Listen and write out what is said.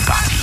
Atlanta.